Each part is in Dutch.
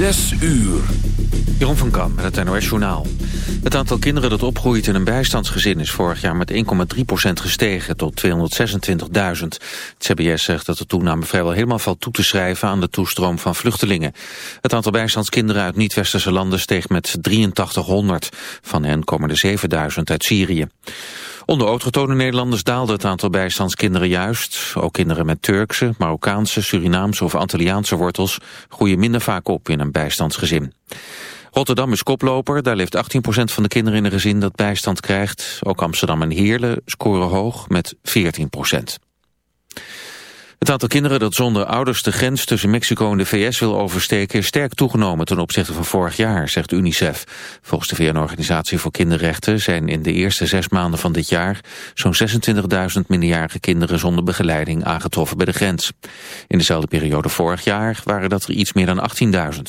Zes uur. Jeroen van Kam met het NOS Journaal. Het aantal kinderen dat opgroeit in een bijstandsgezin is vorig jaar met 1,3% gestegen tot 226.000. Het CBS zegt dat de toename vrijwel helemaal valt toe te schrijven aan de toestroom van vluchtelingen. Het aantal bijstandskinderen uit niet-westerse landen steeg met 8300. Van hen komen er 7000 uit Syrië. Onder autochtone Nederlanders daalde het aantal bijstandskinderen juist. Ook kinderen met Turkse, Marokkaanse, Surinaamse of Antilliaanse wortels groeien minder vaak op in een bijstandsgezin. Rotterdam is koploper, daar leeft 18% van de kinderen in een gezin dat bijstand krijgt. Ook Amsterdam en Heerlen scoren hoog met 14%. Het aantal kinderen dat zonder ouders de grens tussen Mexico en de VS wil oversteken is sterk toegenomen ten opzichte van vorig jaar, zegt UNICEF. Volgens de VN-organisatie voor kinderrechten zijn in de eerste zes maanden van dit jaar zo'n 26.000 minderjarige kinderen zonder begeleiding aangetroffen bij de grens. In dezelfde periode vorig jaar waren dat er iets meer dan 18.000.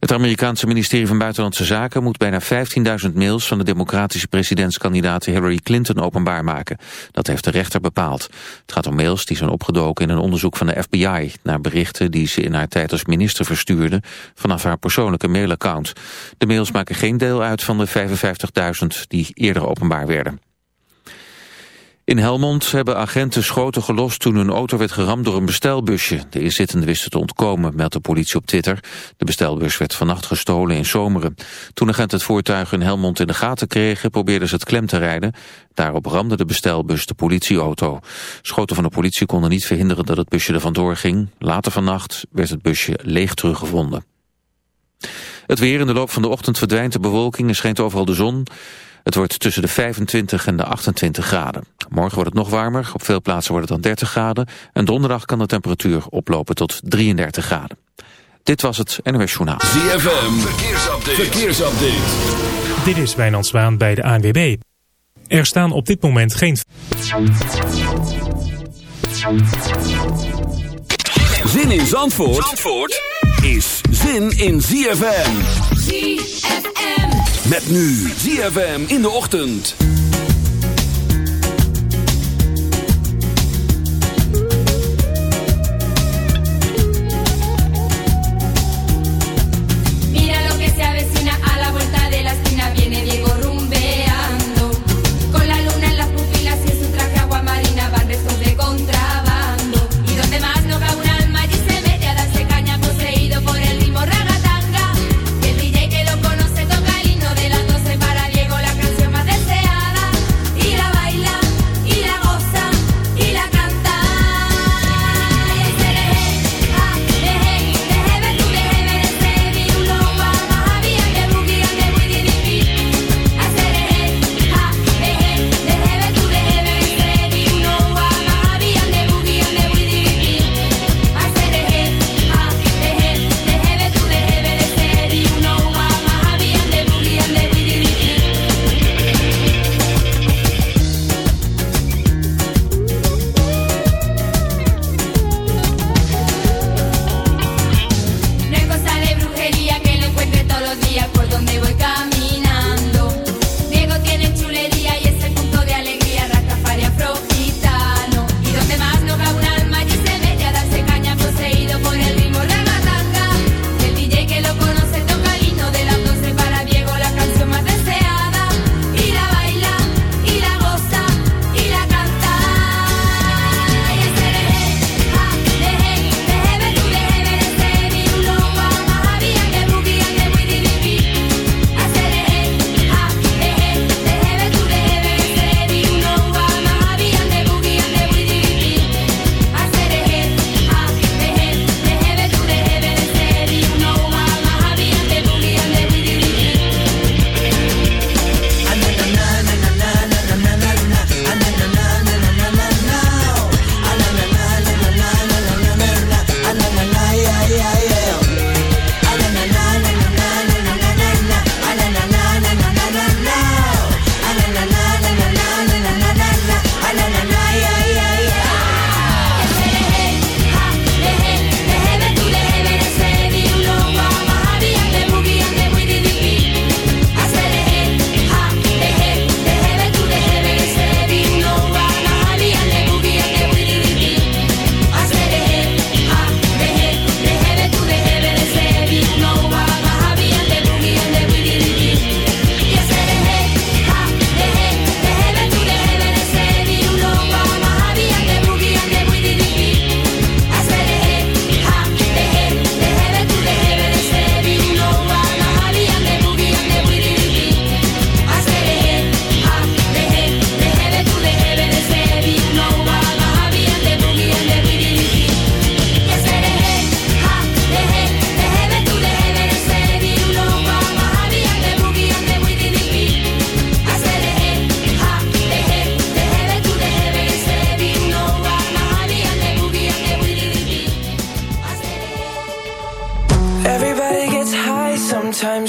Het Amerikaanse ministerie van Buitenlandse Zaken moet bijna 15.000 mails van de democratische presidentskandidaat Hillary Clinton openbaar maken. Dat heeft de rechter bepaald. Het gaat om mails die zijn opgedoken in een onderzoek van de FBI naar berichten die ze in haar tijd als minister verstuurde vanaf haar persoonlijke mailaccount. De mails maken geen deel uit van de 55.000 die eerder openbaar werden. In Helmond hebben agenten schoten gelost toen hun auto werd geramd door een bestelbusje. De inzittenden wisten te ontkomen, meldt de politie op Twitter. De bestelbus werd vannacht gestolen in Zomeren. Toen agenten het voertuig in Helmond in de gaten kregen, probeerden ze het klem te rijden. Daarop ramde de bestelbus de politieauto. Schoten van de politie konden niet verhinderen dat het busje er vandoor ging. Later vannacht werd het busje leeg teruggevonden. Het weer in de loop van de ochtend verdwijnt de bewolking en schijnt overal de zon. Het wordt tussen de 25 en de 28 graden. Morgen wordt het nog warmer, op veel plaatsen wordt het dan 30 graden. En donderdag kan de temperatuur oplopen tot 33 graden. Dit was het NOS Journaal. ZFM, verkeersupdate. verkeersupdate. Dit is Wijnand Zwaan bij de ANWB. Er staan op dit moment geen... Zin in Zandvoort, Zandvoort is zin in ZFM. ZFM. Met nu ZFM in de ochtend.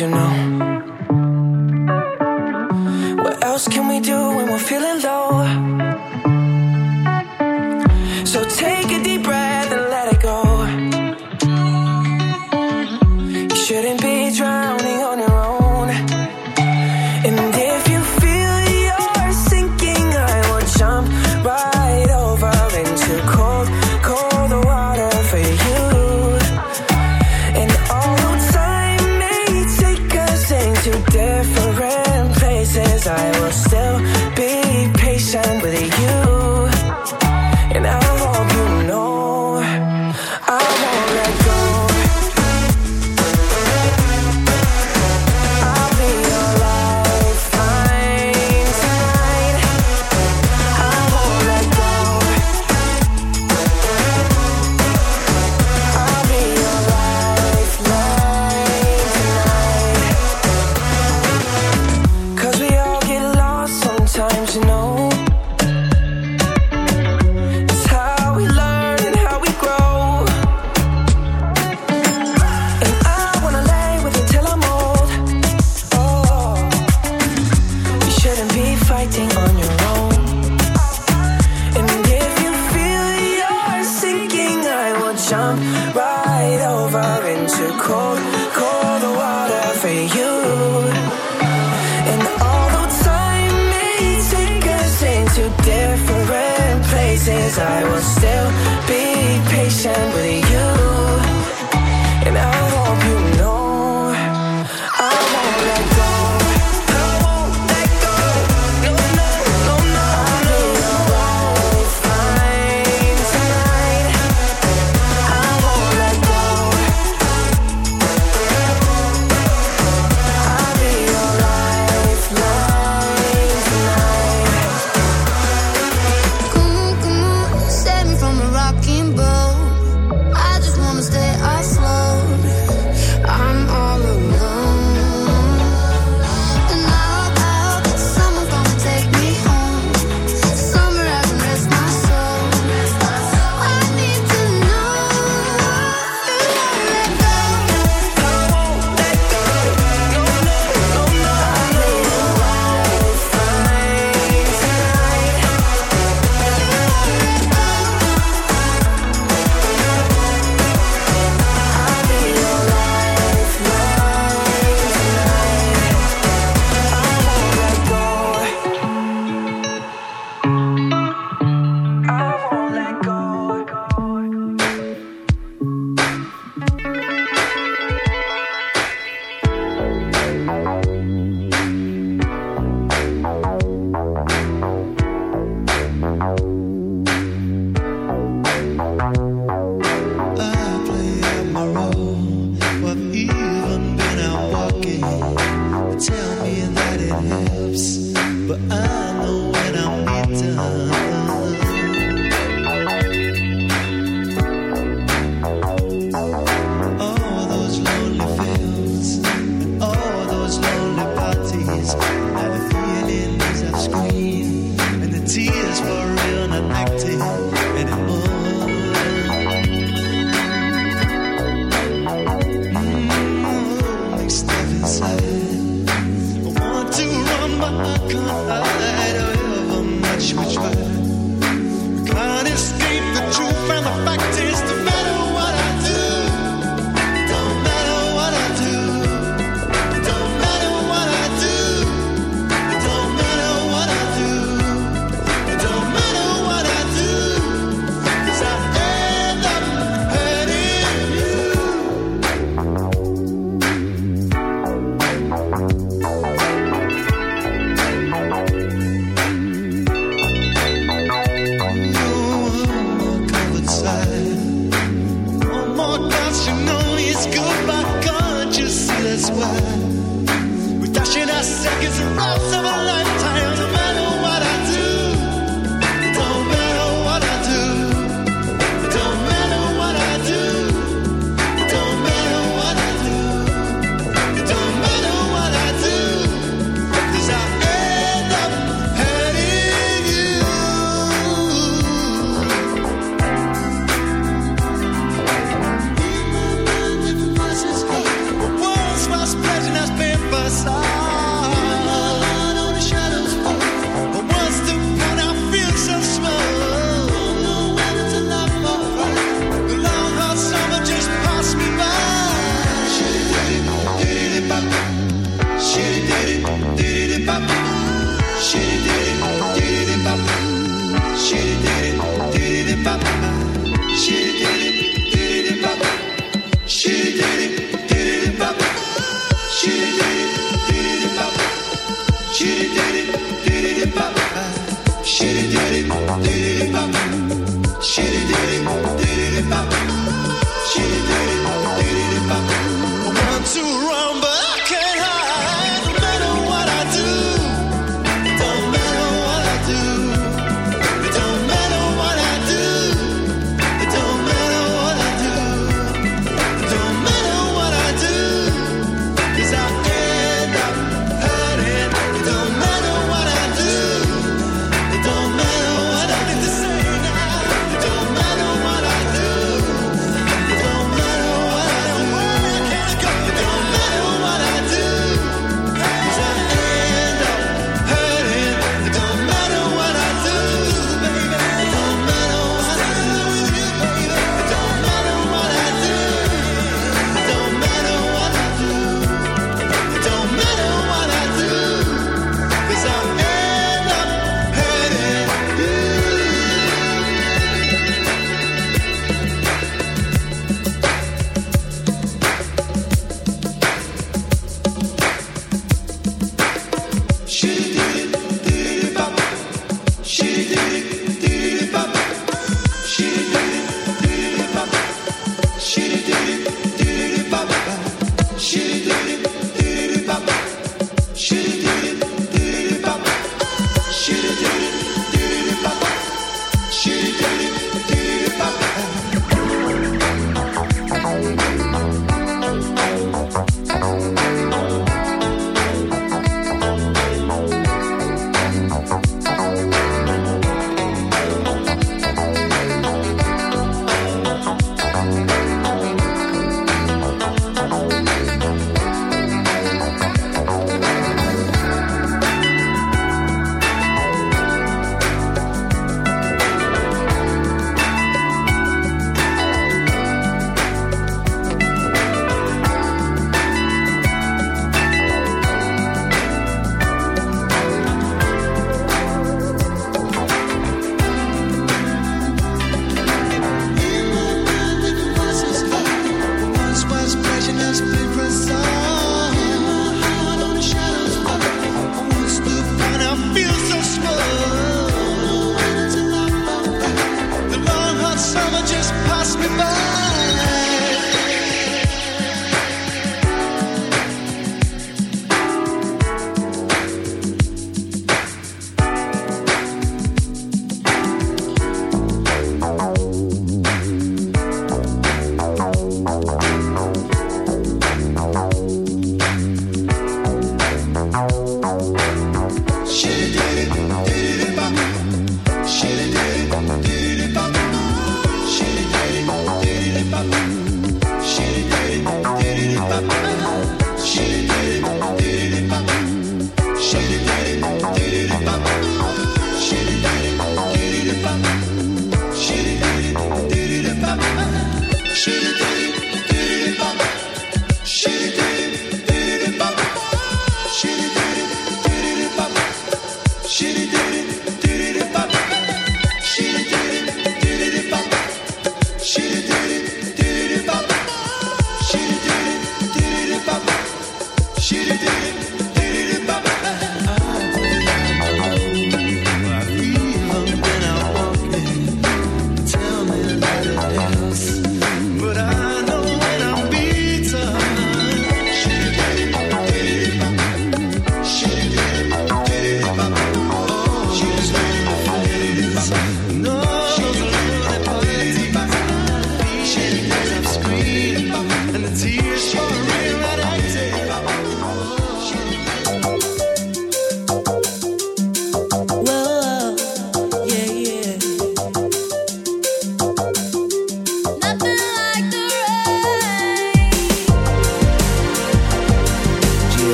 You know. For real not acting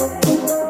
Música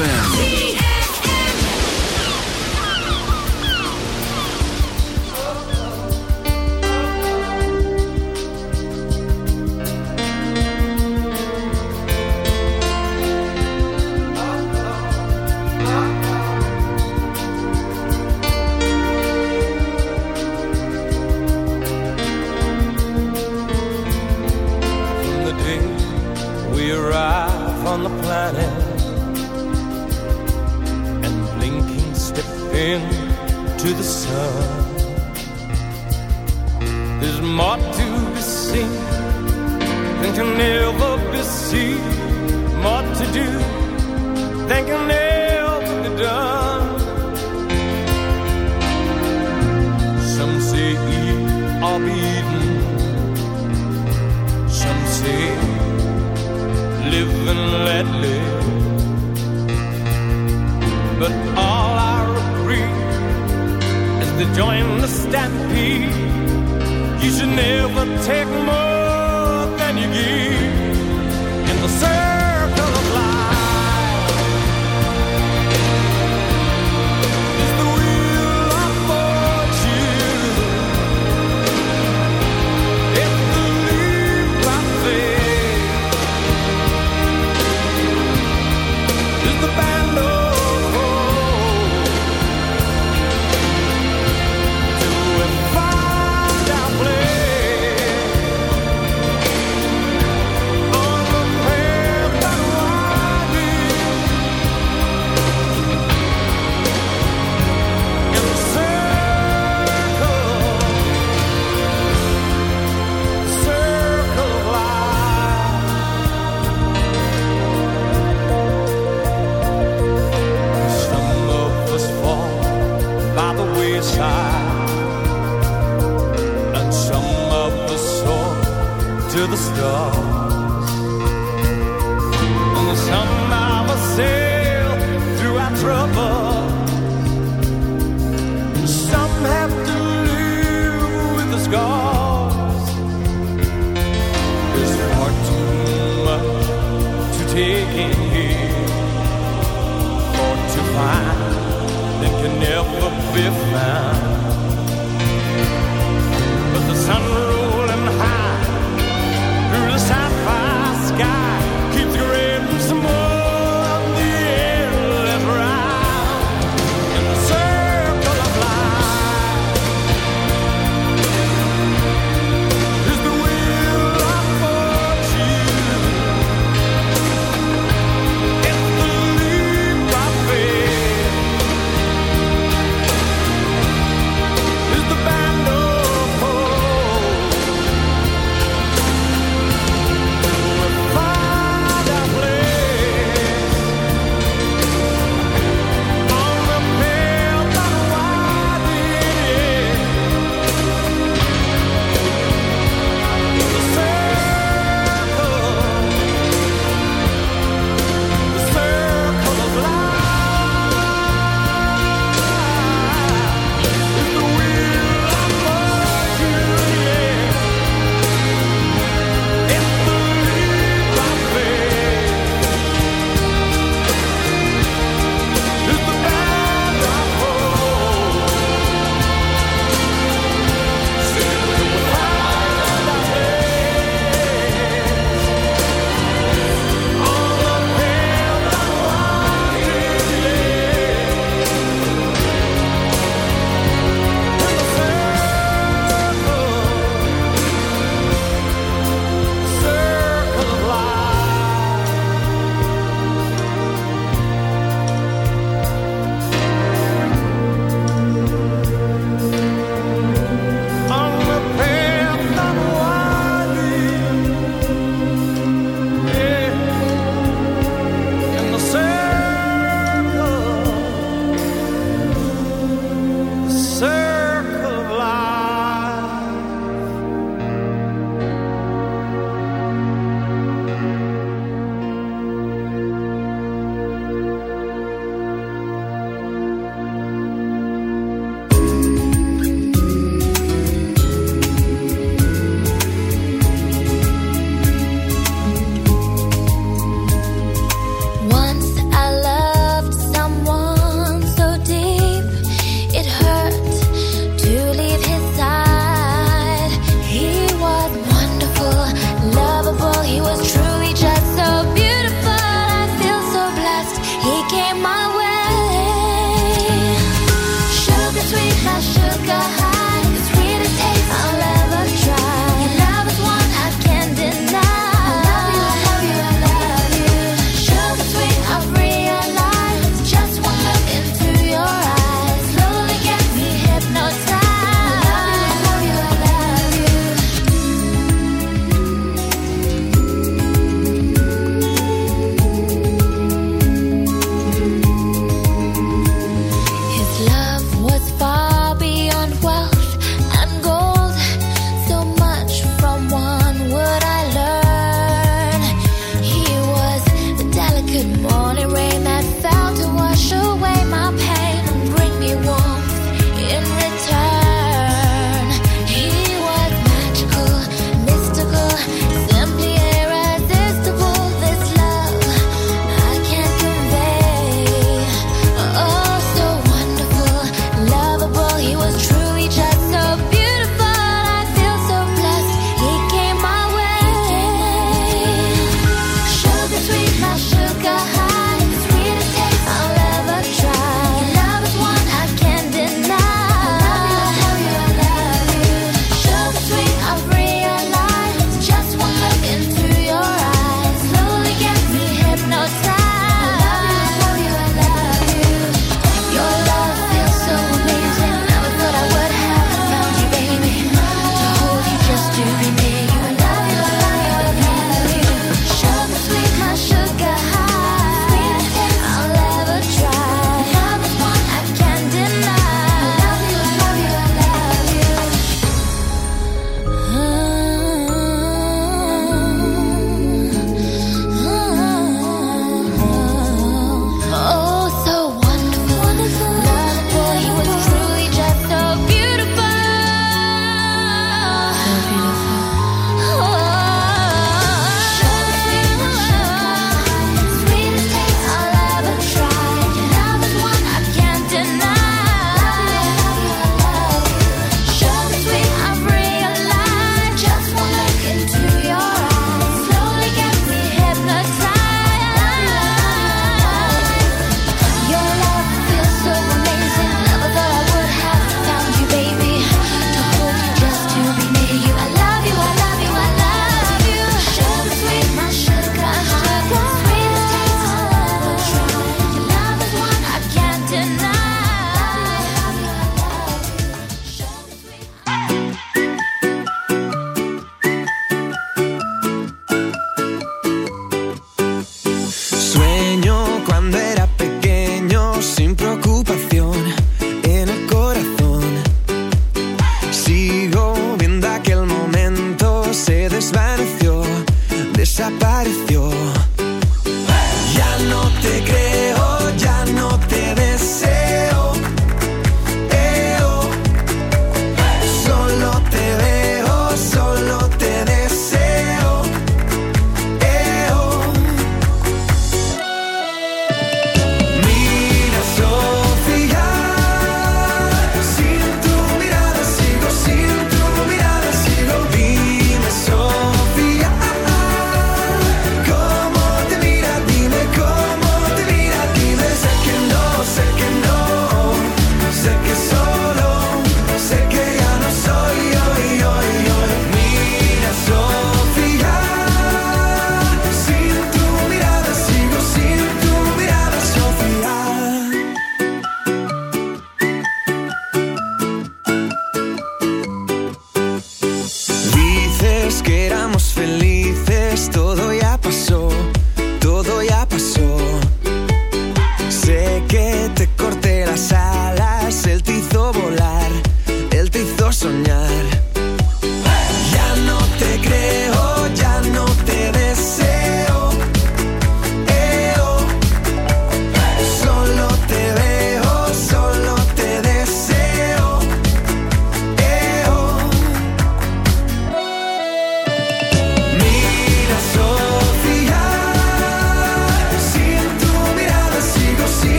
ZFM.